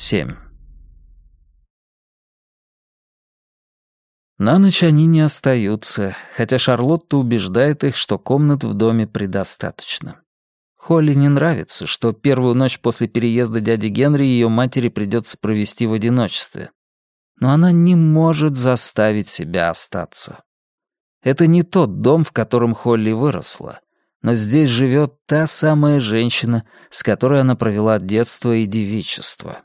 7. На ночь они не остаются, хотя Шарлотта убеждает их, что комнат в доме предостаточно. Холли не нравится, что первую ночь после переезда дяди Генри ее матери придется провести в одиночестве. Но она не может заставить себя остаться. Это не тот дом, в котором Холли выросла, но здесь живет та самая женщина, с которой она провела детство и девичество.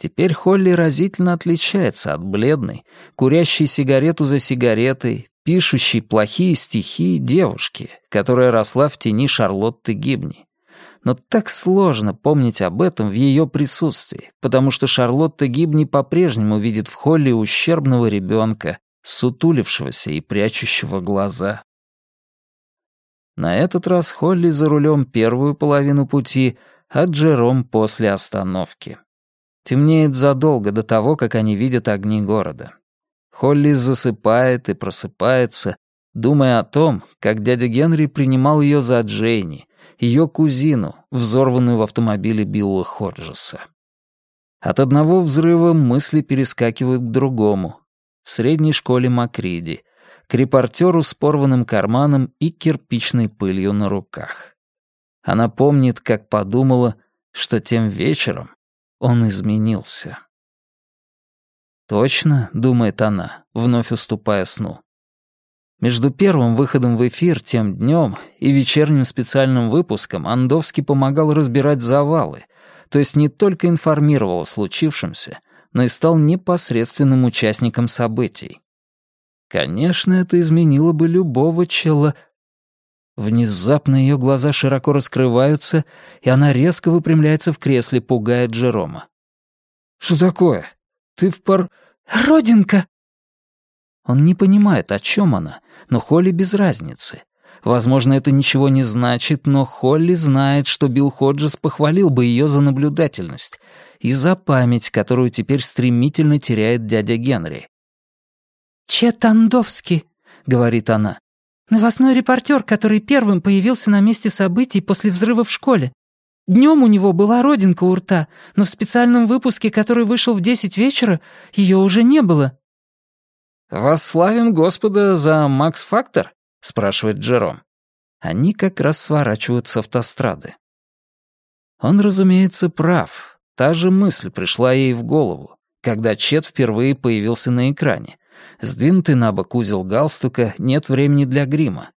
Теперь Холли разительно отличается от бледной, курящей сигарету за сигаретой, пишущей плохие стихи девушки, которая росла в тени Шарлотты Гибни. Но так сложно помнить об этом в ее присутствии, потому что Шарлотта Гибни по-прежнему видит в Холли ущербного ребенка, сутулившегося и прячущего глаза. На этот раз Холли за рулем первую половину пути, а Джером после остановки. Темнеет задолго до того, как они видят огни города. Холли засыпает и просыпается, думая о том, как дядя Генри принимал ее за Джейни, ее кузину, взорванную в автомобиле Билла Ходжеса. От одного взрыва мысли перескакивают к другому. В средней школе Макриди, к репортеру с порванным карманом и кирпичной пылью на руках. Она помнит, как подумала, что тем вечером он изменился. «Точно», — думает она, вновь уступая сну. Между первым выходом в эфир тем днем и вечерним специальным выпуском Андовский помогал разбирать завалы, то есть не только информировал о случившемся, но и стал непосредственным участником событий. Конечно, это изменило бы любого чела... Внезапно ее глаза широко раскрываются, и она резко выпрямляется в кресле, пугая Джерома. «Что такое? Ты в пар...» «Родинка!» Он не понимает, о чем она, но Холли без разницы. Возможно, это ничего не значит, но Холли знает, что Билл Ходжес похвалил бы ее за наблюдательность и за память, которую теперь стремительно теряет дядя Генри. «Чет Андовский», — говорит она. Новостной репортер, который первым появился на месте событий после взрыва в школе. Днем у него была родинка у рта, но в специальном выпуске, который вышел в десять вечера, ее уже не было». «Восславим Господа за Макс-фактор?» — спрашивает Джером. Они как раз сворачивают с автострады. Он, разумеется, прав. Та же мысль пришла ей в голову, когда Чет впервые появился на экране. Сдвинутый на бок узел галстука, нет времени для грима.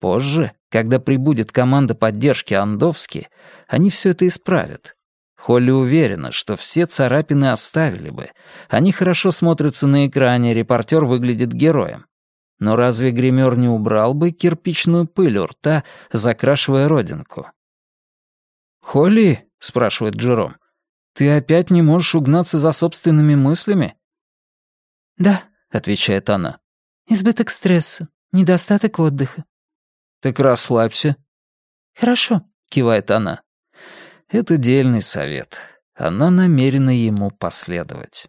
Позже, когда прибудет команда поддержки Андовски, они все это исправят. Холли уверена, что все царапины оставили бы. Они хорошо смотрятся на экране, репортер выглядит героем. Но разве гример не убрал бы кирпичную пыль у рта, закрашивая родинку? «Холли?» — спрашивает Джером. «Ты опять не можешь угнаться за собственными мыслями?» «Да», — отвечает она. «Избыток стресса, недостаток отдыха». «Так расслабься». «Хорошо», — кивает она. Это дельный совет. Она намерена ему последовать.